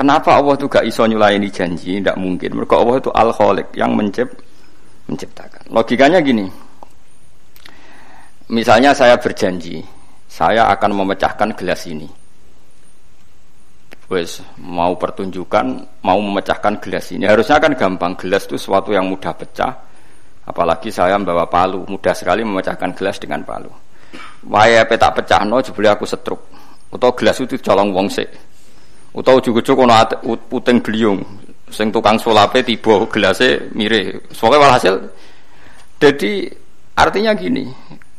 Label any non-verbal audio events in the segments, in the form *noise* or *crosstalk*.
Kenapa Allah itu gak iso nyulayani janji? Tidak mungkin. Mereka Allah itu al kholik yang mencipt, menciptakan. Logikanya gini. Misalnya saya berjanji, saya akan memecahkan gelas ini. Wes mau pertunjukan, mau memecahkan gelas ini. Harusnya kan gampang. Gelas itu sesuatu yang mudah pecah. Apalagi saya membawa palu, mudah sekali memecahkan gelas dengan palu. Waya petak pecah no, jebule aku setruk. Atau gelas itu colong wong sik. Utawa ujug-ujug ana puting beliung sing tukang sulape tiba gelase mire. Pokoke walhasil jadi artinya gini,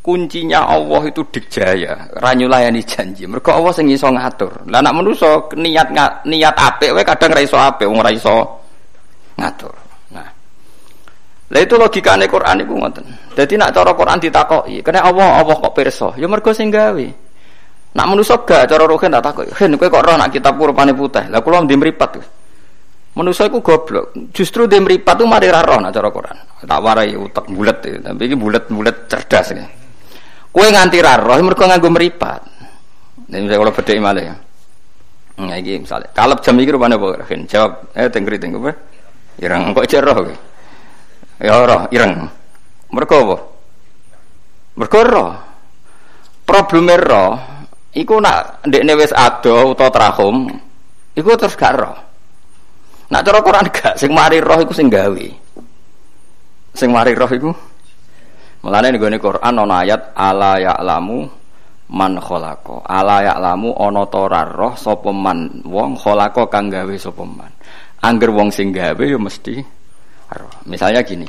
kuncinya Allah itu dikjaya, ra nyulayani janji. Mergo Allah sing iso ngatur. Lah nek manusa niat niat apik wae kadang ra iso apik, wong ra iso ngatur. Lah itu logikane Quran iku ngoten. Dadi nek cara Quran ditakoki, kena Allah Allah kok pirsa? Ya mergo sing gawe. Nak manusa gak cara rohen tak takut. Hen kowe kok roh nak kitab rupane putih. Lah kula ndek mripat. Manusa iku goblok. Justru ndek mripat tuh mari roh nak cara Quran. Tak warai utek bulet tapi iki bulet-bulet cerdas ya. Kowe nganti roh mergo nganggo mripat. Nek misalnya kalau bedhek malih ya. Nah iki misalnya kalep jam iki rupane apa? Jawab eh tengkri tengku apa? Ireng kok cek roh kowe. Ya roh ireng. Mergo apa? Mergo roh. Probleme roh Iku nak ndekne wis ado utawa trahum, iku terus gak roh. Nak cara Quran gak sing mari roh iku sing gawe. Sing mari roh iku Mulane ning Quran ana ayat ala ya'lamu man khalaqa. Ala ya'lamu ana ta roh sapa man wong khalaqa kang gawe sapa man. Angger wong sing gawe ya mesti. Misalnya gini.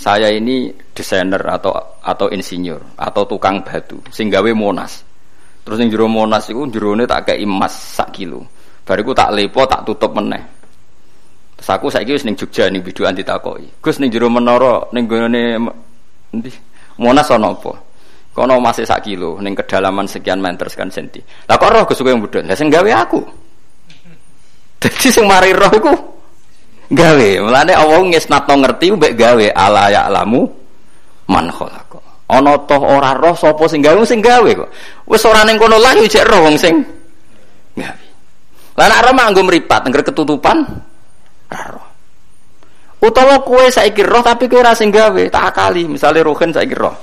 Saya ini desainer atau atau insinyur atau tukang batu sing gawe Monas. Terus yang jero Monas iku jerone tak kayak emas sak kilo. Bariku tak lepo tak tutup meneh. Terus aku saiki wis ning Jogja ning biduan ditakoki. Gus ning jero menara ning gone endi? Monas ana apa? Kono masih sak kilo ning kedalaman sekian meter sekian senti. Lah kok roh Gus yang budal? Lah sing gawe aku. *laughs* Dadi sing mari roh iku gawe. Mulane Allah ngesnatno ngerti mbek gawe ala ya alamu man. Ana toh ora roh sapa sing gawe sing gawe kok. Wis ora ning kono lah roh wong sing gawe. Lah nek roh nganggo mripat ngger ketutupan roh. Utawa kowe saiki roh tapi kowe ora sing gawe, tak akali. Misale rohen saiki roh.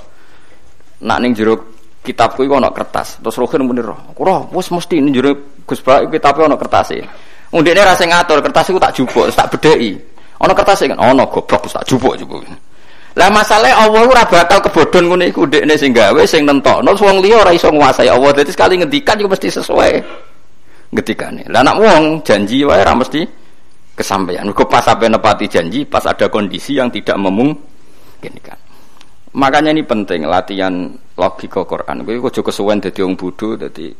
Nak ning jero kitabku iku ana kertas, terus rohen muni roh. Roh wis mesti ning jero Gus Bak kitabe kertas e. Undine ra sing ngatur, kertas iku tak jupuk, tak bedheki. Ana kertas kan, ana goblok tak jupuk-jupuk. Lah masalah Allah ora bakal kebodhon ngene iku ndekne sing gawe sing nentokno wong liya ora iso nguasai Allah. Dadi sekali ngendikan iku mesti sesuai ngendikane. Lah nek wong janji wae ora mesti kesampaian. Mergo pas sampai nepati janji, pas ada kondisi yang tidak memungkinkan. Makanya ini penting latihan logika Quran. Kowe aja kesuwen dadi wong bodho dadi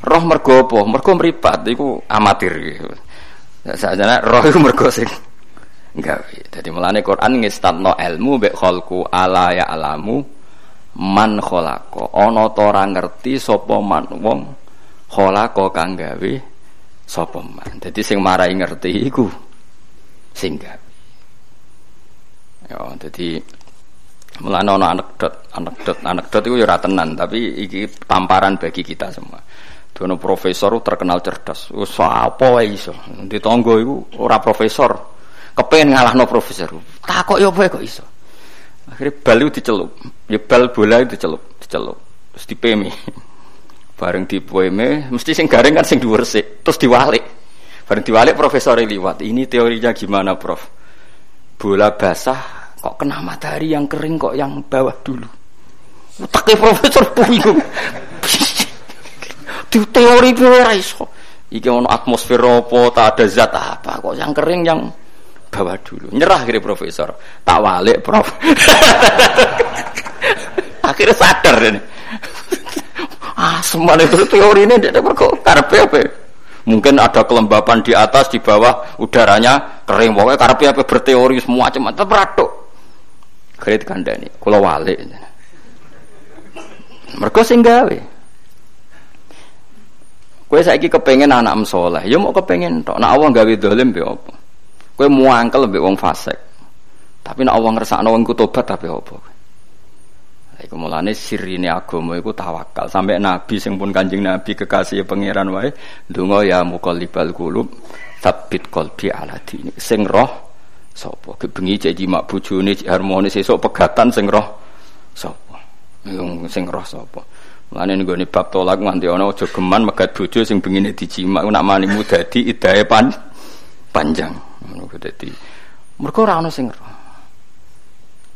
roh mergo apa? Mergo mripat iku amatir gitu. Sajane roh iku mergo sing gawe. Jadi melane Quran ngestatno ilmu mek khalqu ala ya alamu man khalaqa. Ana ta ora ngerti sapa man wong khalaqa kang gawe sapa man. Dadi sing marai ngerti iku sing gawe. Ya, dadi Mulane ana anekdot, anekdot, anekdot itu ya ora tenan, tapi iki tamparan bagi kita semua. Dono profesor terkenal cerdas. Wis apa wae iso. Ditonggo iku ora profesor, kepengen no profesor. Takok ya apa kok iso. Akhirnya bal dicelup. Ya bal bola itu dicelup, dicelup. Terus dipemi. Bareng dipeme, mesti sing garing kan sing dhuwur sik, terus diwalik. Bareng diwalik profesor liwat. Ini teorinya gimana, Prof? Bola basah kok kena matahari yang kering kok yang bawah dulu. Utaknya profesor *laughs* bingung. Di teori itu iso. Iki ono atmosfer apa, tak ada zat apa kok. Yang kering yang bawa dulu. Nyerah kira profesor. Tak walik prof. *laughs* Akhirnya sadar ini *laughs* ah semua itu teori ini tidak kok karpe apa mungkin ada kelembapan di atas di bawah udaranya kering. Pokoknya karpe apa berteori semua cuma terperaduk kredit kandani kalau walik. Mereka singgawe Kue saiki kepengen anak soleh, ya mau kepengen tok. Nak awang gawe dolim be apa? Kowe muangkel mbek wong fasik. Tapi nek Allah ngersakno wong tobat tapi apa? Iku mulane sirine agama iku tawakal. Sampai nabi sing pun Kanjeng Nabi kekasih pangeran wae ndonga ya muqallibal qulub sabit qalbi ala dini. Sing roh sapa? Kebengi cek jimak bojone harmonis esuk pegatan sing roh sapa? Sing roh sapa? Mulane nggone bab tolak nganti ana aja geman megat bojo sing bengine dijimak nak manimu dadi idahe pan panjang. Ngono dadi. Mergo ora ana sing roh.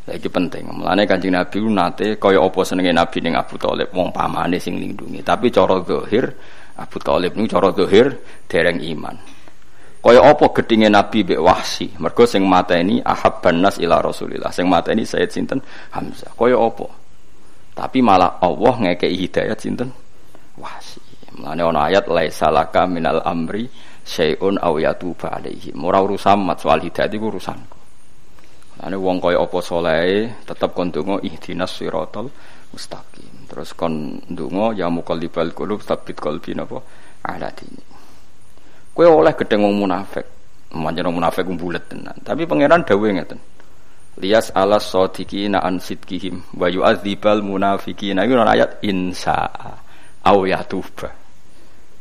Lagi penting. Mulane Kanjeng Nabi nate kaya apa senenge Nabi ning Abu Thalib wong pamane sing lindungi. Tapi cara zahir Abu Thalib niku cara zahir dereng iman. Kaya apa gedinge Nabi mbek Wahsi. Mergo sing mateni ahabban nas ila Rasulillah. Sing mateni Sayyid sinten Hamzah. Kaya apa? Tapi malah Allah ngekei hidayat sinten Wahsi. Mulane ana ayat laisa laka minal amri syai'un aw yatuba alaihi. Ora urusan mat soal hidayat iku urusanku. Ane wong kaya apa saleh tetep kon ihdinas siratal mustaqim. Terus kon donga ya muqallibal qulub tsabbit qalbi napa ala dini. Kowe oleh gedeng wong munafik. Manjen munafik bulet tenan. Tapi pangeran dawuh ngeten. Lias ala sadiqina an sidqihim wa yu'adzibal munafiqina. Iku ayat insa au yatuba.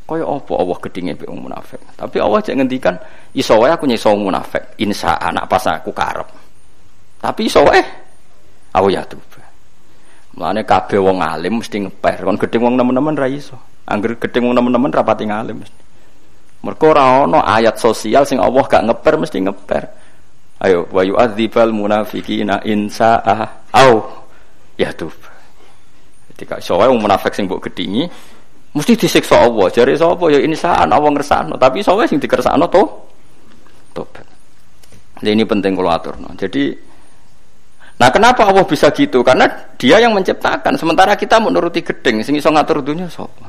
Kaya apa Allah gedenge mbek munafik. Tapi Allah cek ngendikan iso wae aku nyeso munafik. Insa anak pas aku karep. Tapi iso eh aku ya tuh. Mulane kabeh wong alim mesti ngeper. Kon gedhe wong nemen-nemen ra iso. Angger gedhe wong nemen-nemen rapati ngalim mesti. Mergo ora ayat sosial sing Allah gak ngeper mesti ngeper. Ayo wa yu'adzibal munafiqina in sa'a au ya tuh. Ketika wae wong munafik sing mbok gedhingi mesti disiksa Allah. Jare sapa ya insaan Allah ngersakno, tapi wae sing dikersakno to tobat. Ini penting kalau atur. No. Jadi Nah kenapa Allah bisa gitu? Karena dia yang menciptakan. Sementara kita menuruti gedeng. Sing iso ngatur dunia sapa?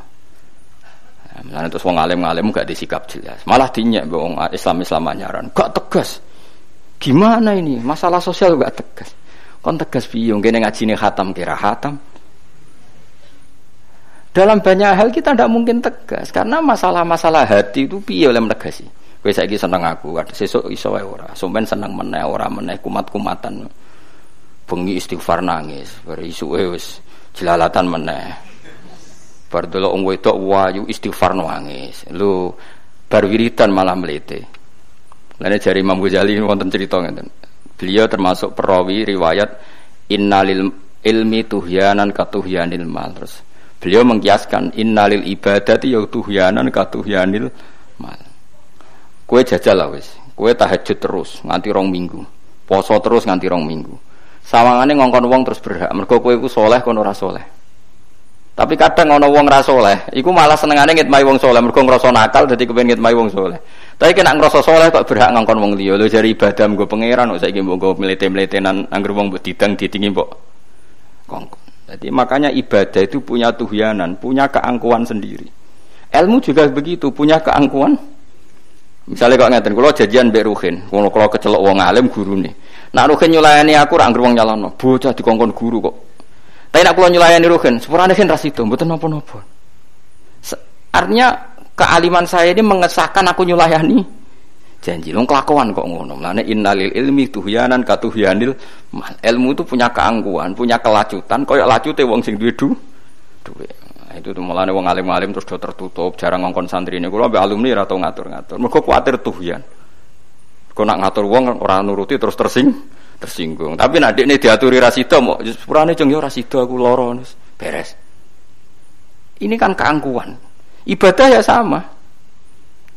Nah, terus wong alim alim gak disikap jelas. Malah dinyak wong Islam Islam anyaran. Gak tegas. Gimana ini? Masalah sosial gak tegas. Kon tegas piye? Kene ngajine khatam kira khatam. Dalam banyak hal kita tidak mungkin tegas karena masalah-masalah hati itu piye oleh menegasi. Kowe saiki seneng aku, sesuk iso wae ora. Sampeyan seneng meneh ora meneh kumat-kumatan bengi istighfar nangis bar isuke wis jelalatan meneh bar wong wedok wayu istighfar nangis lu bar wiridan malah Lainnya jari Imam Ghazali wonten cerita ngeten. Beliau termasuk perawi riwayat innalil ilmi tuhyanan katuhyanil mal. Terus beliau mengkiaskan innalil ibadati ya tuhyanan katuhyanil mal. Kue jajal lah wis. Kue tahajud terus nganti rong minggu. Poso terus nganti rong minggu. Sawangane ngongkon wong terus berhak. Mergo kowe iku soleh kono ora. Tapi kadang ana wong ra soleh, iku malah senengane ngitmai wong soleh. Mergo ngrasa nakal dadi kepengin ngitmai wong soleh. Tapi kena ngrasa soleh kok berhak ngongkon wong liya. Lho jari ibadah nggo pangeran kok saiki mbok nggo mlete-mletenan angger wong mbok didang ditingi mbok kongkon. Jadi makanya ibadah itu punya tuhyanan, punya keangkuhan sendiri. Ilmu juga begitu, punya keangkuhan. Misalnya kok ngeten, kalau jajian Mbak Ruhin, kalau kalau kecelok wong alim guru nih. Nak Ruhin nyulayani aku rak wong nyalono, bocah dikongkon guru kok. Tapi nak kula nyulayani Ruhin, sepurane kan ras itu, mboten napa-napa. Artinya kealiman saya ini mengesahkan aku nyulayani janji. Long kelakuan kok ngono. Mulane innalil ilmi tuhyanan katuhyanil mal. Ilmu itu punya keangkuhan, punya kelacutan, koyo lacute wong sing duwe du duwe. Nah, itu tuh mulane wong alim-alim terus do tertutup, jarang ngongkon santri ini. Kula alumni ora tau ngatur-ngatur. Mergo kuwatir tuhyan. Kau nak ngatur wong orang nuruti terus tersing tersinggung. Tapi nak ini diaturi rasido mau sepurane jeng yo rasido aku loro beres. Ini kan keangkuhan. Ibadah ya sama.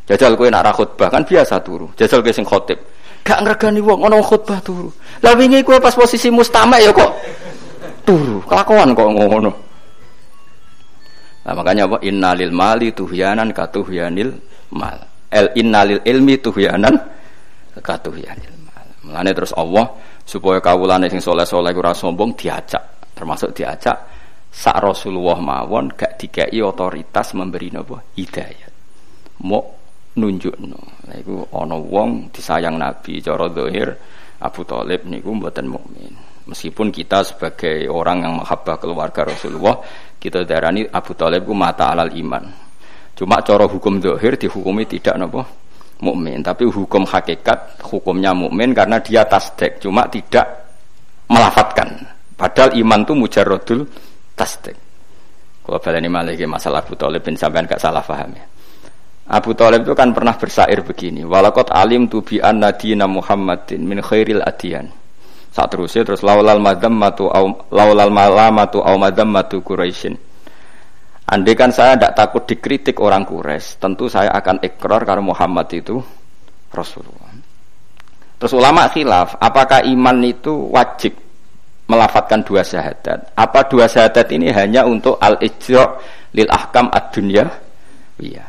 Jajal kue nak khutbah kan biasa turu. Jajal kue sing khotib. Gak ngregani wong ana khutbah turu. Lah wingi kue pas posisi mustamak ya kok turu. Kelakuan kok ngono. Nah, makanya apa? Innalil mali tuhyanan katuhyanil mal. El innalil ilmi tuhyanan katuhyanil mal. Mulane terus Allah supaya kawulane sing soleh-soleh ora sombong diajak, termasuk diajak sak Rasulullah mawon gak dikei otoritas memberi napa hidayat. Mau nunjukno. Nah iku ana wong disayang Nabi cara zahir Abu Thalib niku mboten mukmin. Meskipun kita sebagai orang yang menghabah keluarga Rasulullah, kita darani Abu Thalib ku mata alal iman. Cuma cara hukum zahir dihukumi tidak napa mukmin, tapi hukum hakikat hukumnya mukmin karena dia tasdek, cuma tidak melafatkan, Padahal iman itu mujarrodul tasdik. Kalau baleni malih masalah Abu Thalib bin sampean gak salah paham ya. Abu Thalib itu kan pernah bersair begini, walakot alim tu bi anna Muhammadin min khairil adiyan. Saat terusnya terus laulal madam matu au laulal malamatu au matu Quraisyin. Andai kan saya tidak takut dikritik orang Quraisy, tentu saya akan ikrar karena Muhammad itu Rasulullah. Terus ulama khilaf, apakah iman itu wajib melafatkan dua syahadat? Apa dua syahadat ini hanya untuk al-ijra' lil ahkam ad-dunya? Iya.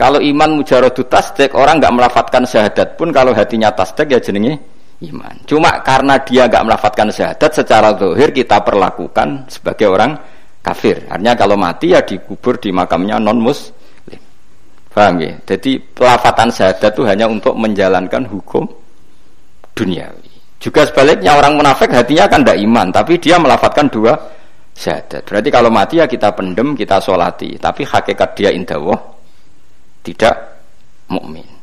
Kalau iman mujaradu tasdek orang nggak melafatkan syahadat pun kalau hatinya tasdek ya jenenge iman. Cuma karena dia nggak melafatkan syahadat secara zahir kita perlakukan sebagai orang kafir. Artinya kalau mati ya dikubur di makamnya non muslim. Paham ya? Jadi pelafatan syahadat itu hanya untuk menjalankan hukum duniawi. Juga sebaliknya orang munafik hatinya kan tidak iman, tapi dia melafatkan dua syahadat. Berarti kalau mati ya kita pendem, kita solati. Tapi hakikat dia indah tidak mukmin.